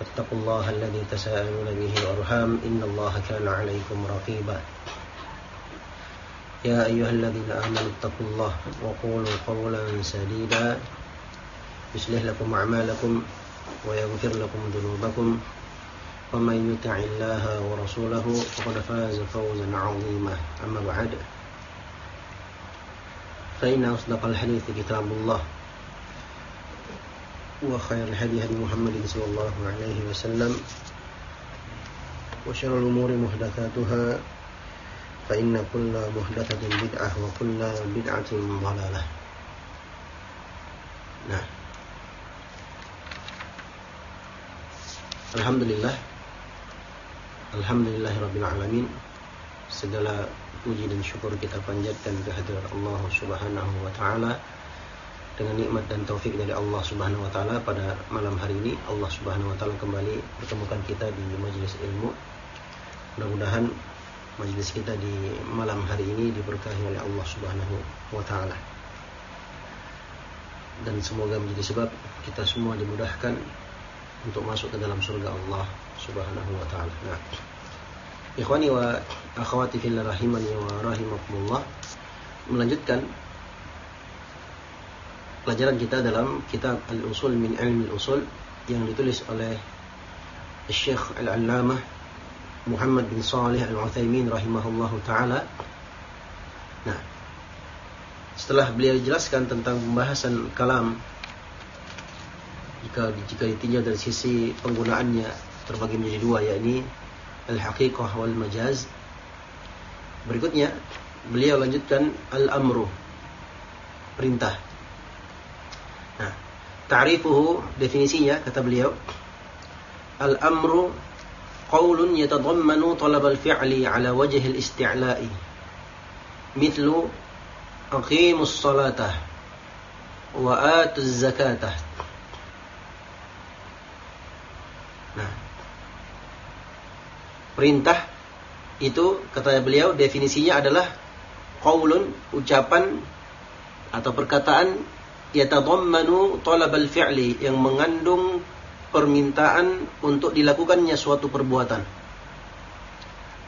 فاتقوا الله الذي تساءلون به الأرحام إن الله كان عليكم رقيبا. يا أيها الذين آمنوا اتقوا الله وقولوا قولا سديدا. يصلح لكم أعمالكم ويغفر لكم ذنوبكم. ومن يطع الله ورسوله فقد فاز فوزا عظيما. أما بعد فإن أصدق الحديث كتاب الله. وخير الهدي هدي محمد صلى الله عليه وسلم وشر الأمور محدثاتها فإن كل محدثة بدعة وكل بدعة ضلالة. نعم. الحمد لله الحمد لله رب العالمين سجل puji dan كتابا جدا بهدر الله سبحانه وتعالى dengan nikmat dan taufik dari Allah Subhanahu wa taala pada malam hari ini Allah Subhanahu wa taala kembali pertemukan kita di majelis ilmu. Mudah-mudahan majelis kita di malam hari ini diberkahi oleh Allah Subhanahu wa taala. Dan semoga menjadi sebab kita semua dimudahkan untuk masuk ke dalam surga Allah Subhanahu wa taala. Nah, ikhwani wa akhwati fillah rahimani wa rahimakumullah melanjutkan pelajaran kita dalam kitab Al-Usul min Ilmi Al-Usul yang ditulis oleh Syekh Al-Allamah Muhammad bin Salih Al-Utsaimin rahimahullahu taala. Nah, setelah beliau jelaskan tentang pembahasan kalam jika jika ditinjau dari sisi penggunaannya terbagi menjadi dua yakni al-haqiqah wal majaz. Berikutnya beliau lanjutkan al-amru perintah ta'rifuhu definisinya kata beliau. Al-amru qaulun yatadammanu talab al-fi'li ala wajh al-isti'la'i mithlu aqimus salatah wa atuz zakatah Nah, perintah itu kata beliau definisinya adalah qaulun ucapan atau perkataan yatadammanu talab al-fi'li yang mengandung permintaan untuk dilakukannya suatu perbuatan.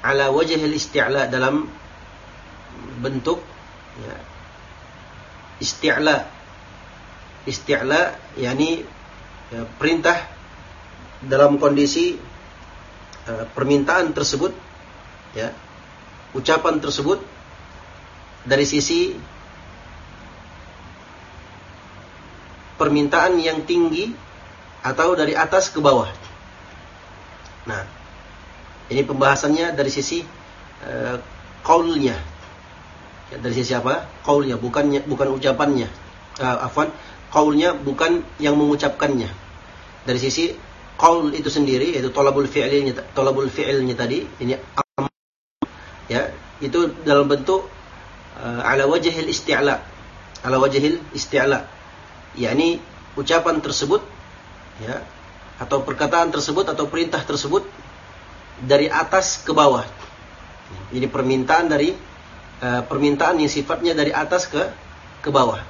Ala wajh al-isti'la dalam bentuk ya, isti'la. Isti'la yakni ya, perintah dalam kondisi uh, permintaan tersebut ya ucapan tersebut dari sisi permintaan yang tinggi atau dari atas ke bawah. Nah, ini pembahasannya dari sisi uh, kaulnya. Ya, dari sisi apa? Kaulnya, bukannya bukan ucapannya. Uh, afwan, kaulnya bukan yang mengucapkannya. Dari sisi kaul itu sendiri yaitu tolabul fi'ilnya tolabul fi'ilnya tadi ini ya itu dalam bentuk uh, ala wajhil isti'la ala wajhil isti'la yakni ucapan tersebut ya atau perkataan tersebut atau perintah tersebut dari atas ke bawah. Jadi permintaan dari uh, permintaan yang sifatnya dari atas ke ke bawah.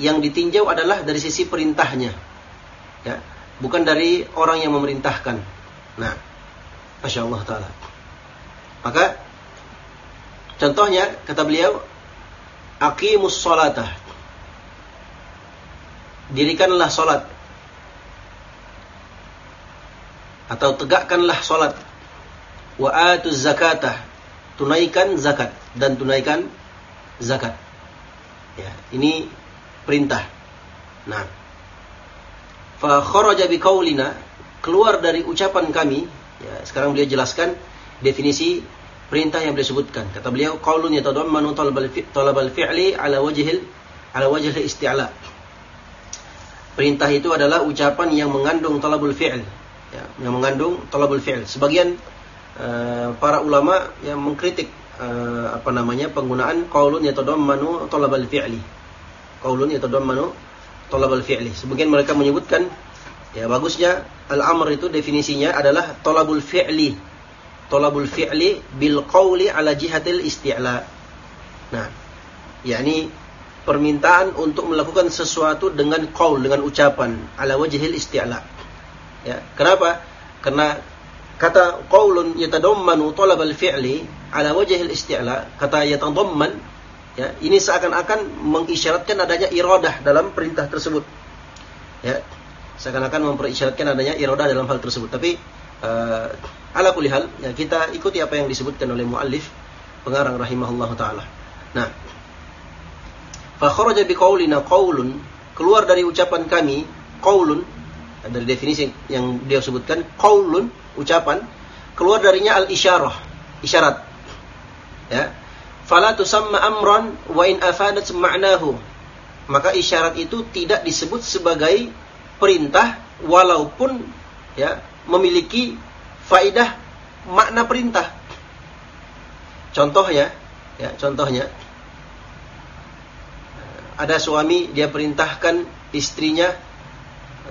Yang ditinjau adalah dari sisi perintahnya. Ya, bukan dari orang yang memerintahkan. Nah, Masya Allah Ta'ala. Maka, contohnya, kata beliau, Aqimus salatah dirikanlah solat atau tegakkanlah solat wa atuz zakatah tunaikan zakat dan tunaikan zakat. Ya, ini perintah. Nah, fa kharaja biqaulina keluar dari ucapan kami, ya, sekarang beliau jelaskan definisi perintah yang beliau sebutkan. Kata beliau qaulun yatadammanu talabal talabal fi'li ala wajhil ala wajhil isti'la. Perintah itu adalah ucapan yang mengandung talabul fi'l, ya, yang mengandung talabul fi'l. Sebagian uh, para ulama yang mengkritik uh, apa namanya penggunaan qaulun yatadammanu talabal fi'li. Qaulun yatadammanu talabal fi'li. Sebagian mereka menyebutkan ya bagusnya al-amr itu definisinya adalah talabul fi'li. Talabul fi'li bil qauli ala jihatil isti'la. Nah, yakni permintaan untuk melakukan sesuatu dengan qaul dengan ucapan ala wajhil isti'la. Ya, kenapa? Karena kata qaulun yatadammanu talabal fi'li ala wajhil isti'la, kata yatadamman ya, ini seakan-akan mengisyaratkan adanya iradah dalam perintah tersebut. Ya, seakan-akan memperisyaratkan adanya iradah dalam hal tersebut. Tapi uh, ala kulli hal, ya, kita ikuti apa yang disebutkan oleh muallif pengarang rahimahullah taala. Nah, fa kharaja biqaulina qaulun. Keluar dari ucapan kami qaulun. Dari definisi yang dia sebutkan qaulun ucapan. Keluar darinya al isyarah isyarat. Ya. Fala tusamma amran wa in afadat ma'nahu. Maka isyarat itu tidak disebut sebagai perintah walaupun ya memiliki faidah makna perintah. Contohnya ya contohnya ada suami dia perintahkan istrinya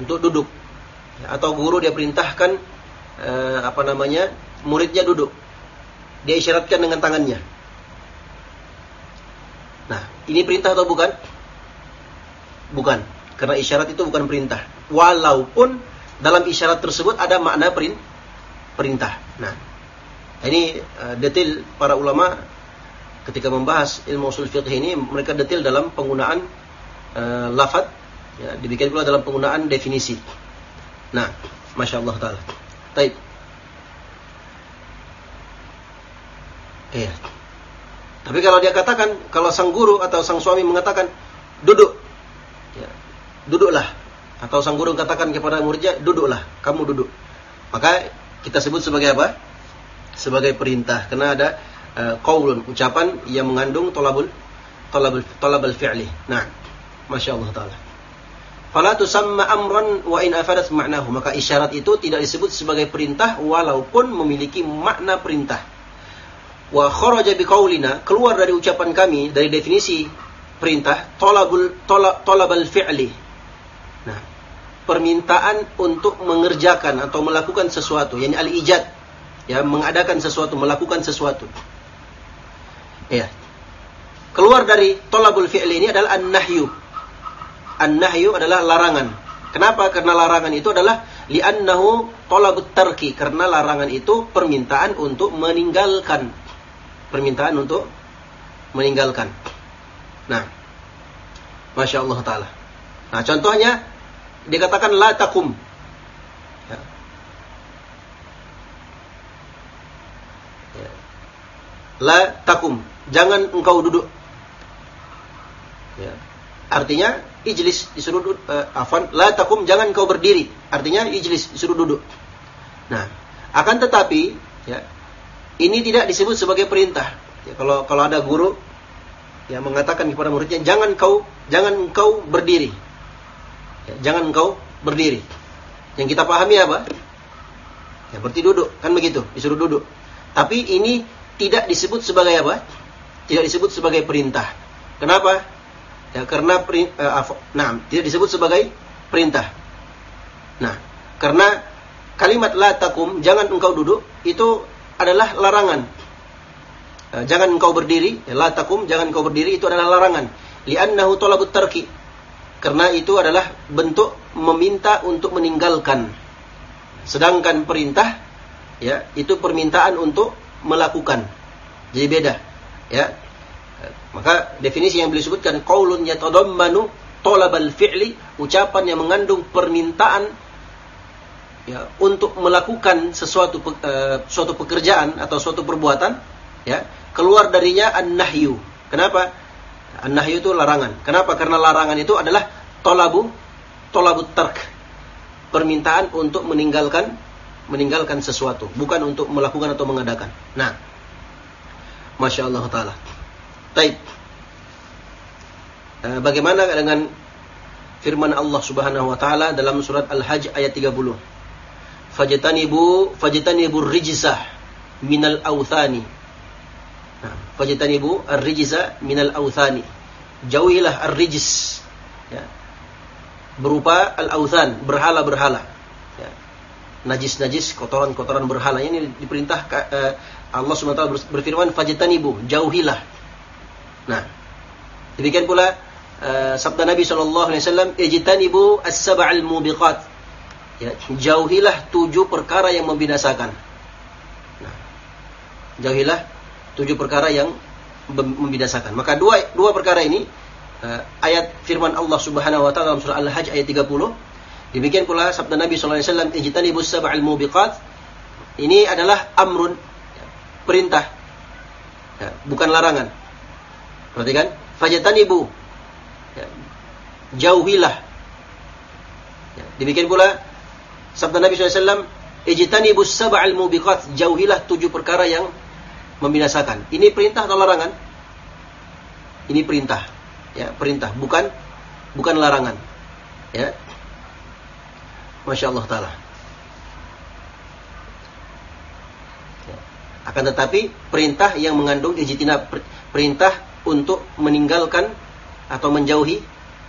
untuk duduk atau guru dia perintahkan eh, apa namanya muridnya duduk dia isyaratkan dengan tangannya. Nah, ini perintah atau bukan? Bukan. Karena isyarat itu bukan perintah. Walaupun dalam isyarat tersebut ada makna perintah. Nah, ini uh, detail para ulama ketika membahas ilmu usul fiqh ini mereka detail dalam penggunaan uh, lafad ya, dibikin pula dalam penggunaan definisi. Nah, masya Allah taala. Baik. Iya. Tapi kalau dia katakan, kalau sang guru atau sang suami mengatakan, duduk, ya, duduklah. Atau sang guru katakan kepada muridnya, duduklah, kamu duduk. Maka kita sebut sebagai apa? Sebagai perintah. Karena ada uh, ucapan yang mengandung tolabul, tolabul, tolabul fi'li. Nah, Masya Allah Ta'ala. Fala tusamma amran wa in afadat ma'nahu. Maka isyarat itu tidak disebut sebagai perintah walaupun memiliki makna perintah wa kharaja biqaulina keluar dari ucapan kami dari definisi perintah talabul tola, talabal fi'li. Nah, permintaan untuk mengerjakan atau melakukan sesuatu, yakni al-ijad, ya, mengadakan sesuatu, melakukan sesuatu. Ya. Keluar dari talabul fi'li ini adalah an-nahyu. An-nahyu adalah larangan. Kenapa? Karena larangan itu adalah li'annahu talabut tarki. Karena larangan itu permintaan untuk meninggalkan permintaan untuk meninggalkan. Nah, masya Allah taala. Nah, contohnya dikatakan la takum. Ya. Ya. La takum, jangan engkau duduk. Ya. Artinya ijlis disuruh duduk, uh, afan la takum jangan engkau berdiri. Artinya ijlis disuruh duduk. Nah, akan tetapi ya ini tidak disebut sebagai perintah. Ya, kalau kalau ada guru yang mengatakan kepada muridnya jangan kau jangan kau berdiri. Ya, jangan kau berdiri. Yang kita pahami apa? Ya berarti duduk, kan begitu, disuruh duduk. Tapi ini tidak disebut sebagai apa? Tidak disebut sebagai perintah. Kenapa? Ya karena uh, nah, tidak disebut sebagai perintah. Nah, karena kalimat la takum, jangan engkau duduk, itu adalah larangan. Eh, jangan engkau berdiri, ya, la takum, jangan engkau berdiri itu adalah larangan. Li'annahu talabut tarki. Karena itu adalah bentuk meminta untuk meninggalkan. Sedangkan perintah ya, itu permintaan untuk melakukan. Jadi beda, ya. Maka definisi yang beliau sebutkan qaulun yatadammanu talabal fi'li, ucapan yang mengandung permintaan ya, untuk melakukan sesuatu uh, suatu pekerjaan atau suatu perbuatan ya keluar darinya an-nahyu kenapa An-nahyu itu larangan. Kenapa? Karena larangan itu adalah tolabu tolabu tark. Permintaan untuk meninggalkan meninggalkan sesuatu, bukan untuk melakukan atau mengadakan. Nah, Masya Allah Ta'ala. Taib. Eh, bagaimana dengan firman Allah Subhanahu wa taala dalam surat Al-Hajj ayat 30. Fajtanibu fajtanibu rijzah minal authani. Nah, fajtanibu ar-rijza minal authani. Jauhilah ar-rijz ya. Berupa al-authan, berhala-berhala. Ya. Najis-najis, kotoran-kotoran berhala ini diperintah uh, Allah SWT berfirman fajtanibu, jauhilah. Nah, demikian pula uh, sabda Nabi SAW, ijtanibu as-sab'al mubiqat. Ya, jauhilah tujuh perkara yang membinasakan. Nah, jauhilah tujuh perkara yang membinasakan. Maka dua dua perkara ini uh, ayat firman Allah Subhanahu wa taala dalam surah Al-Hajj ayat 30. Demikian pula sabda Nabi sallallahu alaihi wasallam ijtanibus sab'al mubiqat. Ini adalah amrun perintah. Ya, bukan larangan. Perhatikan, fajtanibu Ya. Jauhilah. Ya. Demikian pula sabda Nabi SAW, Ijtanibus sab'al mubiqat. Jauhilah tujuh perkara yang membinasakan. Ini perintah atau larangan? Ini perintah. Ya, perintah, bukan bukan larangan. Ya. Masya Allah Ta'ala. Akan tetapi perintah yang mengandung ijtina perintah untuk meninggalkan atau menjauhi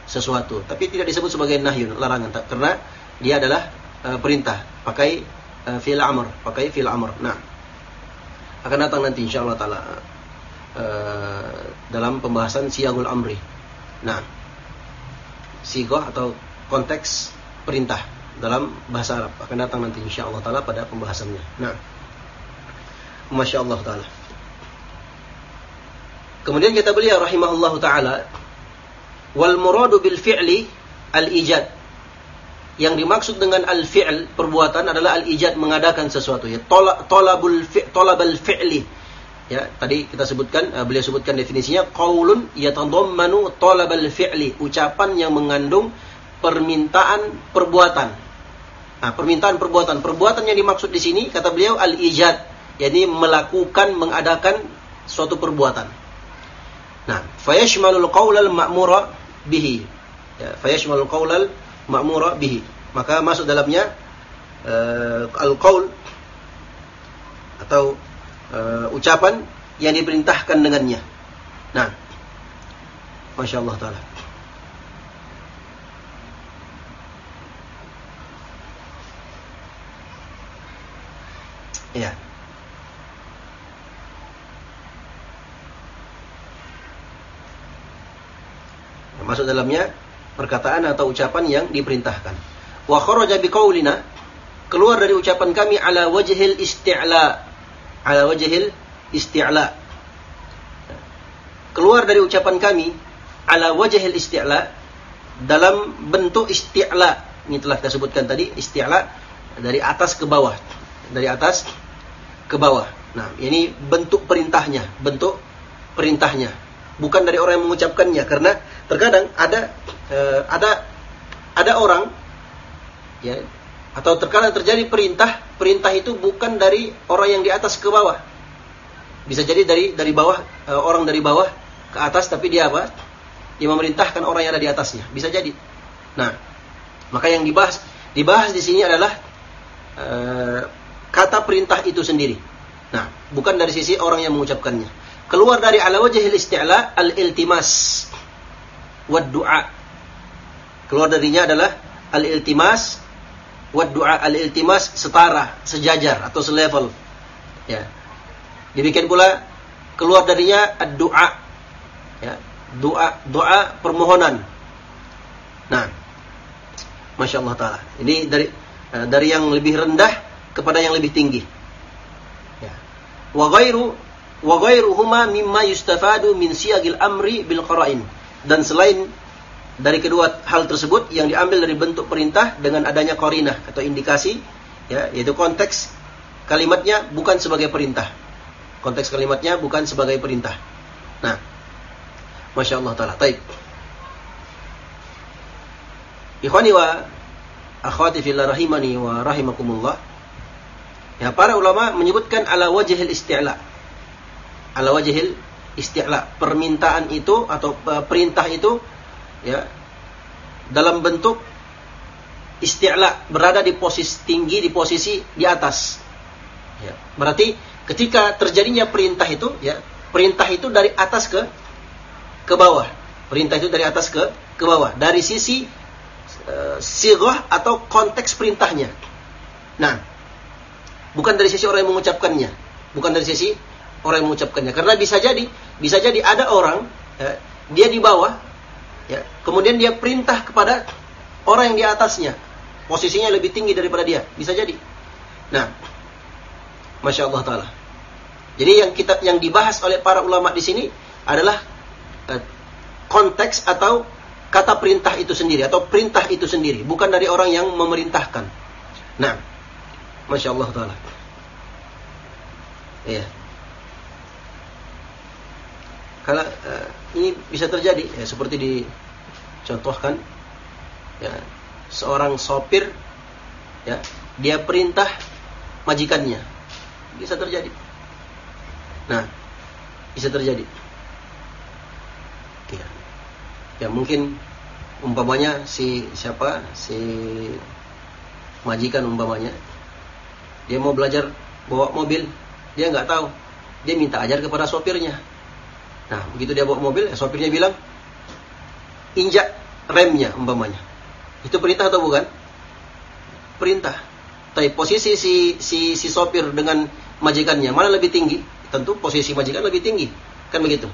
sesuatu. Tapi tidak disebut sebagai nahyun, larangan. Karena dia adalah uh, perintah. Pakai uh, fil amr. Pakai fil amr. Nah. Akan datang nanti insyaAllah ta'ala. Uh, dalam pembahasan siyagul amri. Nah. Sigoh atau konteks perintah dalam bahasa Arab. Akan datang nanti insyaAllah ta'ala pada pembahasannya. Nah. Masya Allah ta'ala. Kemudian kita beliau rahimahullah ta'ala Wal muradu bil fi'li al-ijad. Yang dimaksud dengan al-fi'l perbuatan adalah al-ijad mengadakan sesuatu ya. Tolabul fi' tolabal fi'li. Ya, tadi kita sebutkan uh, beliau sebutkan definisinya qaulun yatadammanu talabal fi'li, ucapan yang mengandung permintaan perbuatan. Nah, permintaan perbuatan. Perbuatan yang dimaksud di sini kata beliau al-ijad, yakni melakukan mengadakan suatu perbuatan. Nah, fayashmalul qaulal ma'mura bihi. Ya, fayashmalul qaulal ma'mura bihi. Maka masuk dalamnya uh, al-qaul atau uh, ucapan yang diperintahkan dengannya. Nah, Masya Allah Ta'ala. Ya. Masuk dalamnya perkataan atau ucapan yang diperintahkan. Wa kharaja biqaulina keluar dari ucapan kami ala wajhil isti'la. Ala wajhil isti'la. Keluar dari ucapan kami ala wajhil isti'la dalam bentuk isti'la. Ini telah kita sebutkan tadi isti'la dari atas ke bawah. Dari atas ke bawah. Nah, ini bentuk perintahnya, bentuk perintahnya. Bukan dari orang yang mengucapkannya karena terkadang ada uh, ada ada orang ya atau terkadang terjadi perintah perintah itu bukan dari orang yang di atas ke bawah. Bisa jadi dari dari bawah uh, orang dari bawah ke atas tapi dia apa? Dia memerintahkan orang yang ada di atasnya. Bisa jadi. Nah maka yang dibahas dibahas di sini adalah uh, kata perintah itu sendiri. Nah bukan dari sisi orang yang mengucapkannya. Keluar dari ala wajhil isti'la al iltimas wad du'a. Keluar darinya adalah al-iltimas wad du'a. Al-iltimas setara, sejajar atau selevel. Ya. Demikian pula keluar darinya ad-du'a. Ya. Doa, doa permohonan. Nah, masya Allah taala. Ini dari eh, dari yang lebih rendah kepada yang lebih tinggi. Ya. Wa ghairu mimma yustafadu min siyagil amri bil qara'in dan selain dari kedua hal tersebut yang diambil dari bentuk perintah dengan adanya korinah atau indikasi ya yaitu konteks kalimatnya bukan sebagai perintah konteks kalimatnya bukan sebagai perintah nah Masya Allah Ta'ala. Taib. Ikhwani wa akhwati fillah rahimani wa rahimakumullah. Ya, para ulama menyebutkan ala wajhil isti'la. Ala wajhil isti'la. Permintaan itu atau uh, perintah itu ya dalam bentuk isti'la, berada di posisi tinggi, di posisi di atas. Ya, berarti ketika terjadinya perintah itu ya, perintah itu dari atas ke ke bawah. Perintah itu dari atas ke ke bawah. Dari sisi uh, sirah atau konteks perintahnya. Nah, bukan dari sisi orang yang mengucapkannya, bukan dari sisi orang yang mengucapkannya. Karena bisa jadi, bisa jadi ada orang ya, dia di bawah, ya, kemudian dia perintah kepada orang yang di atasnya, posisinya lebih tinggi daripada dia, bisa jadi. Nah, masya Allah taala. Jadi yang kita yang dibahas oleh para ulama di sini adalah Eh, konteks atau kata perintah itu sendiri atau perintah itu sendiri, bukan dari orang yang memerintahkan. Nah, masya Allah taala. Iya. Kalau uh, ini bisa terjadi ya seperti dicontohkan ya seorang sopir ya dia perintah majikannya. Bisa terjadi. Nah, bisa terjadi. ya mungkin umpamanya si siapa? Si majikan umpamanya. Dia mau belajar bawa mobil dia nggak tahu. Dia minta ajar kepada sopirnya nah begitu dia bawa mobil ya sopirnya bilang injak remnya umpamanya itu perintah atau bukan perintah tapi posisi si si si sopir dengan majikannya mana lebih tinggi tentu posisi majikan lebih tinggi kan begitu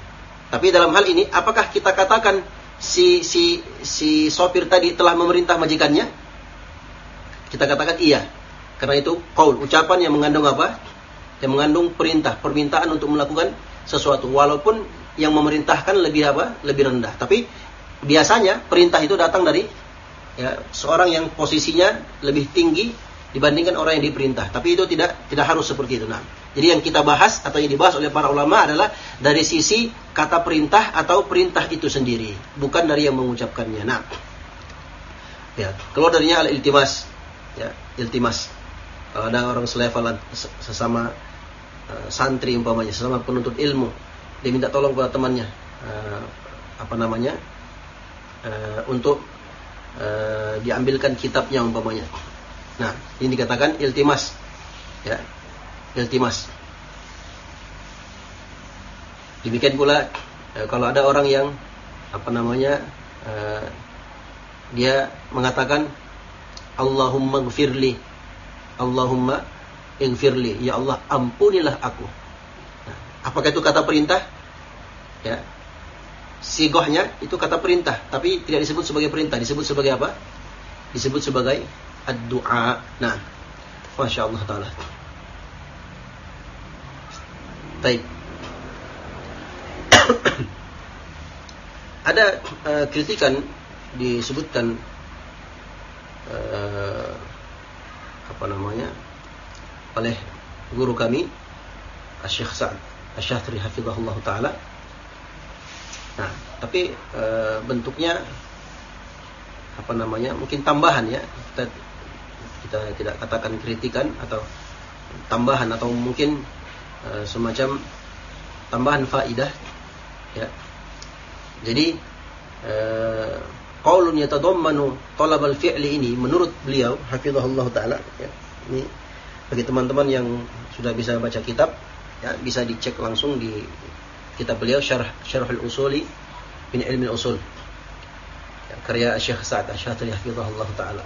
tapi dalam hal ini apakah kita katakan si si si sopir tadi telah memerintah majikannya? Kita katakan iya. Karena itu qaul, ucapan yang mengandung apa? Yang mengandung perintah, permintaan untuk melakukan sesuatu walaupun yang memerintahkan lebih apa? lebih rendah. Tapi biasanya perintah itu datang dari ya, seorang yang posisinya lebih tinggi dibandingkan orang yang diperintah. Tapi itu tidak tidak harus seperti itu. Nah, jadi yang kita bahas atau yang dibahas oleh para ulama adalah dari sisi kata perintah atau perintah itu sendiri, bukan dari yang mengucapkannya. Nah, ya, keluar darinya al iltimas, ya, iltimas. Ada orang selevel sesama santri umpamanya, sesama penuntut ilmu, dia minta tolong kepada temannya, uh, apa namanya, uh, untuk uh, diambilkan kitabnya umpamanya. Nah, ini dikatakan iltimas. Ya, iltimas. Demikian pula eh, kalau ada orang yang apa namanya eh, dia mengatakan Allahumma gfirli Allahumma ighfirli ya Allah ampunilah aku. Nah, apakah itu kata perintah? Ya. Sigohnya itu kata perintah tapi tidak disebut sebagai perintah. Disebut sebagai apa? Disebut sebagai ad-du'a. Nah Masya Allah Ta'ala. Baik. Ada uh, kritikan disebutkan uh, apa namanya oleh guru kami Syekh Sa'ad Asy-Syatri hafizahullah taala. Nah, tapi e, bentuknya apa namanya? Mungkin tambahan ya. Kita kita tidak katakan kritikan atau tambahan atau mungkin Eh, semacam tambahan faidah ya. Jadi uh, qaulun yatadammanu talab al-fi'li ini menurut beliau hafizahullah taala ya. Ini bagi teman-teman yang sudah bisa baca kitab ya bisa dicek langsung di kitab beliau Syarh Syarhul Usuli min Ilmi Usul. Ya, karya Syekh Sa'ad Asy-Syatri hafizahullah taala.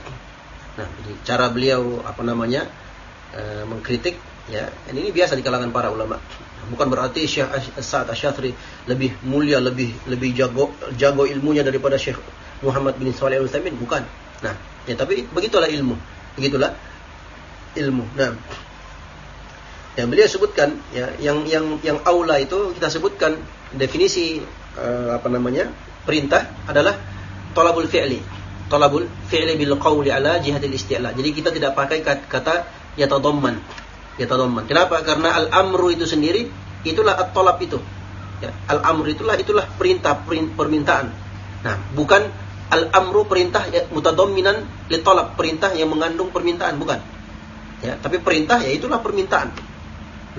Nah, jadi cara beliau apa namanya? E, mengkritik Ya, dan ini biasa di kalangan para ulama. Bukan berarti Syekh Sa'ad Asy-Syafri lebih mulia, lebih lebih jago jago ilmunya daripada Syekh Muhammad bin Shalih Al-Utsaimin, bukan. Nah, ya tapi begitulah ilmu. Begitulah ilmu. Nah, yang beliau sebutkan ya yang yang yang aula itu kita sebutkan definisi uh, apa namanya? perintah adalah talabul fi'li. Talabul fi'li bil qawli ala jihadil isti'la. Jadi kita tidak pakai kata yatadamman yatadamman. Kenapa? Karena al-amru itu sendiri itulah at-talab itu. Ya, al-amr itulah itulah perintah permintaan. Nah, bukan al-amru perintah ya, mutadamminan li talab, perintah yang mengandung permintaan, bukan. Ya, tapi perintah ya itulah permintaan.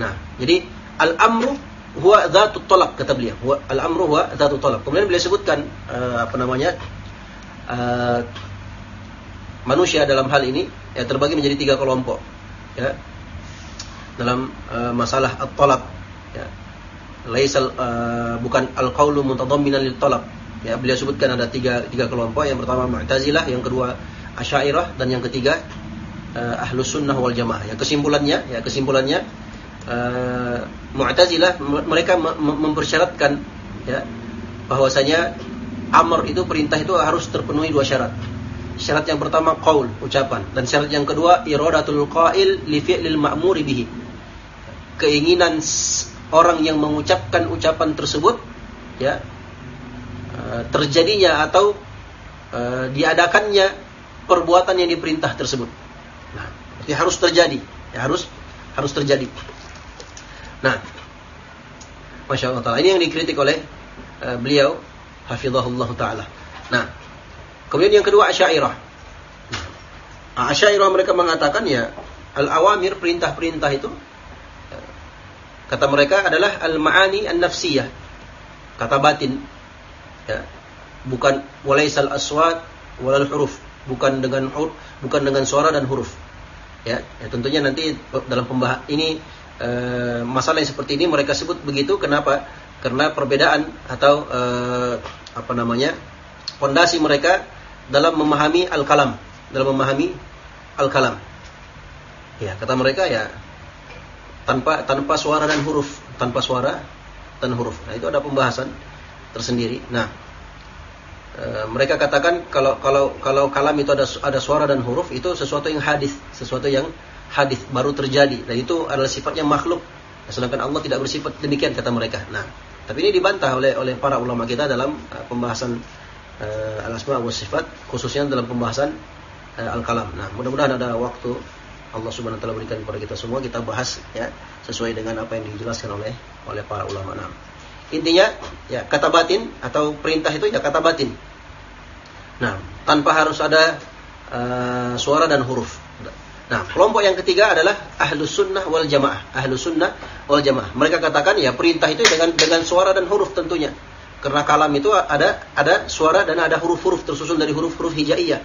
Nah, jadi al-amru huwa dzatu talab kata beliau. Huwa al-amru huwa dzatu talab. Kemudian beliau sebutkan uh, apa namanya? Uh, manusia dalam hal ini ya terbagi menjadi tiga kelompok. Ya. Dalam uh, masalah at-talab ya laisal uh, bukan al-qaulu mutadamminan lil talab. Ya, beliau sebutkan ada tiga, tiga kelompok. Yang pertama Mu'tazilah, yang kedua Asy'ariyah dan yang ketiga uh, Ahlus Sunnah wal Jamaah. Ya, kesimpulannya ya kesimpulannya uh, Mu'tazilah mereka mempersyaratkan ya bahwasanya amr itu perintah itu harus terpenuhi dua syarat. Syarat yang pertama qaul, ucapan, dan syarat yang kedua iradatul qail li fi'lil ma'muri bihi. Keinginan orang yang mengucapkan ucapan tersebut ya eh, terjadinya atau uh, diadakannya perbuatan yang diperintah tersebut. Berarti harus terjadi, ya harus harus terjadi. Nah, masya Allah taala ini yang dikritik oleh uh, beliau, hafizahullah taala. Nah, kemudian yang kedua asyairah. Nah, asyairah mereka mengatakan ya al awamir perintah-perintah itu Kata mereka adalah al-ma'ani an-nafsiyah. Kata batin. Ya. Bukan walaisal aswat walal huruf. Bukan dengan huruf, bukan dengan suara dan huruf. Ya, ya tentunya nanti dalam pembahas ini e, masalah yang seperti ini mereka sebut begitu kenapa? Karena perbedaan atau e, apa namanya? pondasi mereka dalam memahami al-kalam, dalam memahami al-kalam. Ya, kata mereka ya tanpa tanpa suara dan huruf, tanpa suara dan huruf. Nah, itu ada pembahasan tersendiri. Nah, e, mereka katakan kalau kalau kalau kalam itu ada ada suara dan huruf itu sesuatu yang hadis, sesuatu yang hadis baru terjadi dan itu adalah sifatnya makhluk. Sedangkan Allah tidak bersifat demikian kata mereka. Nah, tapi ini dibantah oleh oleh para ulama kita dalam uh, pembahasan uh, al-asma wa sifat khususnya dalam pembahasan uh, al-kalam. Nah, mudah-mudahan ada waktu Allah Subhanahu wa taala berikan kepada kita semua kita bahas ya sesuai dengan apa yang dijelaskan oleh oleh para ulama. Nah, intinya ya kata batin atau perintah itu ya kata batin. Nah, tanpa harus ada uh, suara dan huruf. Nah, kelompok yang ketiga adalah ahlus sunnah wal jamaah. Ahlus sunnah wal jamaah. Mereka katakan ya perintah itu dengan dengan suara dan huruf tentunya. Karena kalam itu ada ada suara dan ada huruf-huruf tersusun dari huruf-huruf hijaiyah.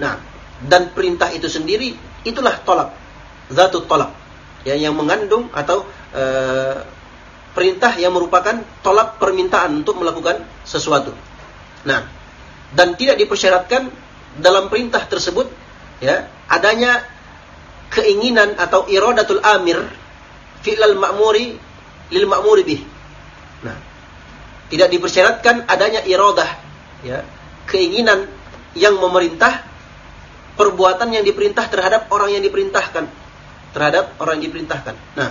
Nah, dan perintah itu sendiri itulah tolak zatut tolak ya, yang mengandung atau e, perintah yang merupakan tolak permintaan untuk melakukan sesuatu nah dan tidak dipersyaratkan dalam perintah tersebut ya adanya keinginan atau iradatul amir fi'lal ma'muri lil ma'muri bih nah tidak dipersyaratkan adanya iradah ya keinginan yang memerintah perbuatan yang diperintah terhadap orang yang diperintahkan. Terhadap orang yang diperintahkan. Nah,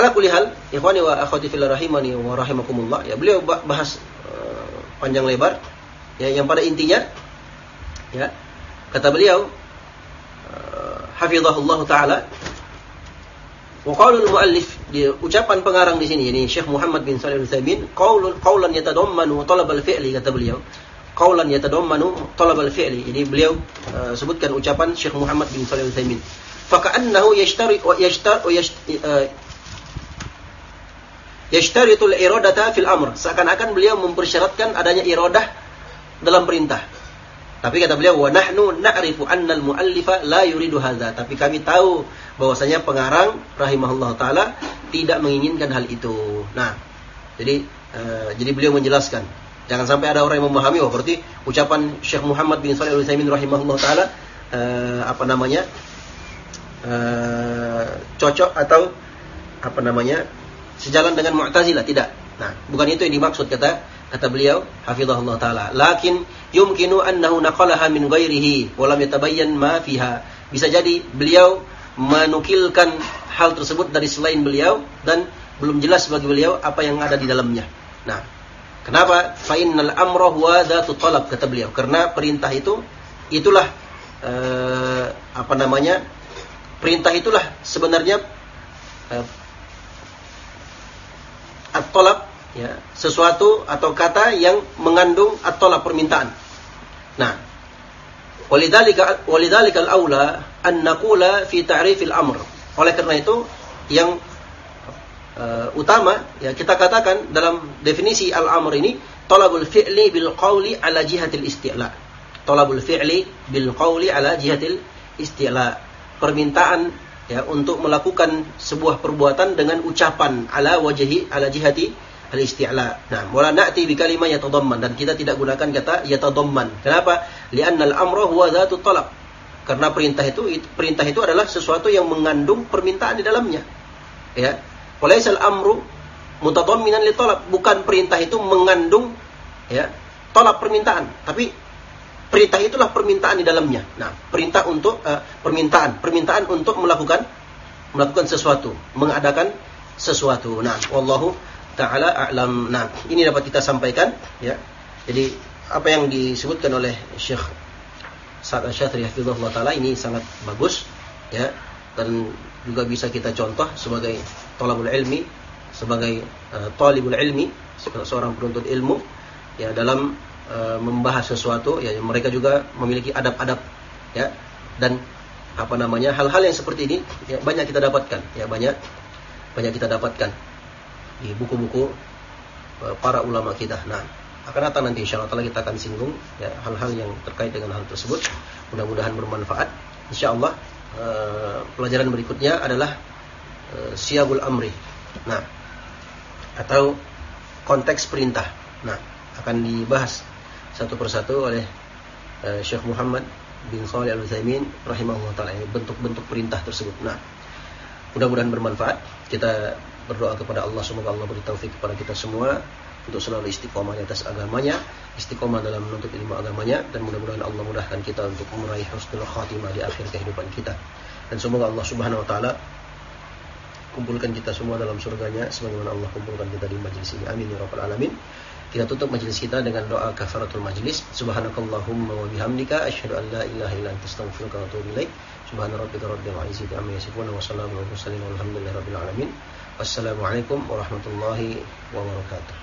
ala kulli hal, ikhwani wa akhwati fil rahimani wa rahimakumullah. Ya, beliau bahas uh, panjang lebar ya yang pada intinya ya kata beliau uh, hafizahullah taala wa qaulul muallif di ucapan pengarang di sini ini Syekh Muhammad bin Shalih Al-Utsaimin qaulun qaulan yatadammanu talab al-fi'li kata beliau qaulan yatadammanu talab al-fi'li. Ini beliau uh, sebutkan ucapan Syekh Muhammad bin Shalih Al-Utsaimin. Faka'annahu yashtari wa yashtar wa uh, yashtaritu al-iradata fil amr. Seakan-akan beliau mempersyaratkan adanya iradah dalam perintah. Tapi kata beliau wa nahnu na'rifu anna al-muallifa la yuridu hadza. Tapi kami tahu bahwasanya pengarang rahimahullah taala tidak menginginkan hal itu. Nah, jadi uh, jadi beliau menjelaskan Jangan sampai ada orang yang memahami oh berarti ucapan Syekh Muhammad bin Shalih Al-Utsaimin rahimahullah taala uh, apa namanya? Uh, cocok atau apa namanya? Sejalan dengan Mu'tazilah, tidak. Nah, bukan itu yang dimaksud kata kata beliau hafizahullah taala. Lakin yumkinu annahu naqalaha min ghairihi wa lam yatabayyan ma fiha. Bisa jadi beliau menukilkan hal tersebut dari selain beliau dan belum jelas bagi beliau apa yang ada di dalamnya. Nah, Kenapa? Fa'innal amra huwa dzatu talab kata beliau. Karena perintah itu itulah eh, apa namanya? Perintah itulah sebenarnya eh, at-talab ya, sesuatu atau kata yang mengandung at-talab permintaan. Nah, walidzalika walidzalika al-aula an naqula fi ta'rifil amr. Oleh karena itu yang uh, utama ya kita katakan dalam definisi al-amr ini talabul fi'li bil qawli ala jihatil isti'la. Talabul fi'li bil qawli ala jihatil isti'la. Permintaan ya untuk melakukan sebuah perbuatan dengan ucapan ala wajhi ala jihati al isti'la. Nah, wala na'ti bi kalimah yatadamman dan kita tidak gunakan kata yatadamman. Kenapa? Li'anna al-amra huwa dzatu talab. Karena perintah itu perintah itu adalah sesuatu yang mengandung permintaan di dalamnya. Ya. Walaisal amru mutadamminan li talab. Bukan perintah itu mengandung ya, tolak permintaan, tapi perintah itulah permintaan di dalamnya. Nah, perintah untuk uh, permintaan, permintaan untuk melakukan melakukan sesuatu, mengadakan sesuatu. Nah, wallahu taala a'lam. Nah, ini dapat kita sampaikan ya. Jadi apa yang disebutkan oleh Syekh Sa'ad Asy-Syafii hafizahullah taala ini sangat bagus ya dan juga bisa kita contoh sebagai tolabul ilmi, sebagai uh, talibul ilmi, seorang penuntut ilmu ya dalam uh, membahas sesuatu ya mereka juga memiliki adab-adab ya dan apa namanya hal-hal yang seperti ini ya banyak kita dapatkan ya banyak banyak kita dapatkan di buku-buku uh, para ulama kita. Nah, akan datang nanti insya Allah kita akan singgung ya hal-hal yang terkait dengan hal tersebut. Mudah-mudahan bermanfaat. Insya Allah uh, pelajaran berikutnya adalah uh, siagul amri. Nah, atau konteks perintah. Nah, akan dibahas satu persatu oleh uh, Syekh Muhammad bin Shalih Al Utsaimin rahimahullah taala bentuk-bentuk perintah tersebut. Nah, mudah-mudahan bermanfaat. Kita berdoa kepada Allah semoga Allah beri taufik kepada kita semua untuk selalu istiqomah di atas agamanya, istiqomah dalam menuntut ilmu agamanya dan mudah-mudahan Allah mudahkan kita untuk meraih husnul khatimah di akhir kehidupan kita. Dan semoga Allah Subhanahu wa taala kumpulkan kita semua dalam surganya sebagaimana Allah kumpulkan kita di majlis ini. Amin ya rabbal alamin. Kita tutup majelis kita dengan doa kafaratul majlis. Subhanakallahumma wa bihamdika asyhadu an la ilaha illa anta astaghfiruka wa atubu ilaik. Subhana rabbil izzati amma yasifun wa salamun alal mursalin walhamdulillahi rabbil alamin. Wassalamualaikum warahmatullahi wabarakatuh.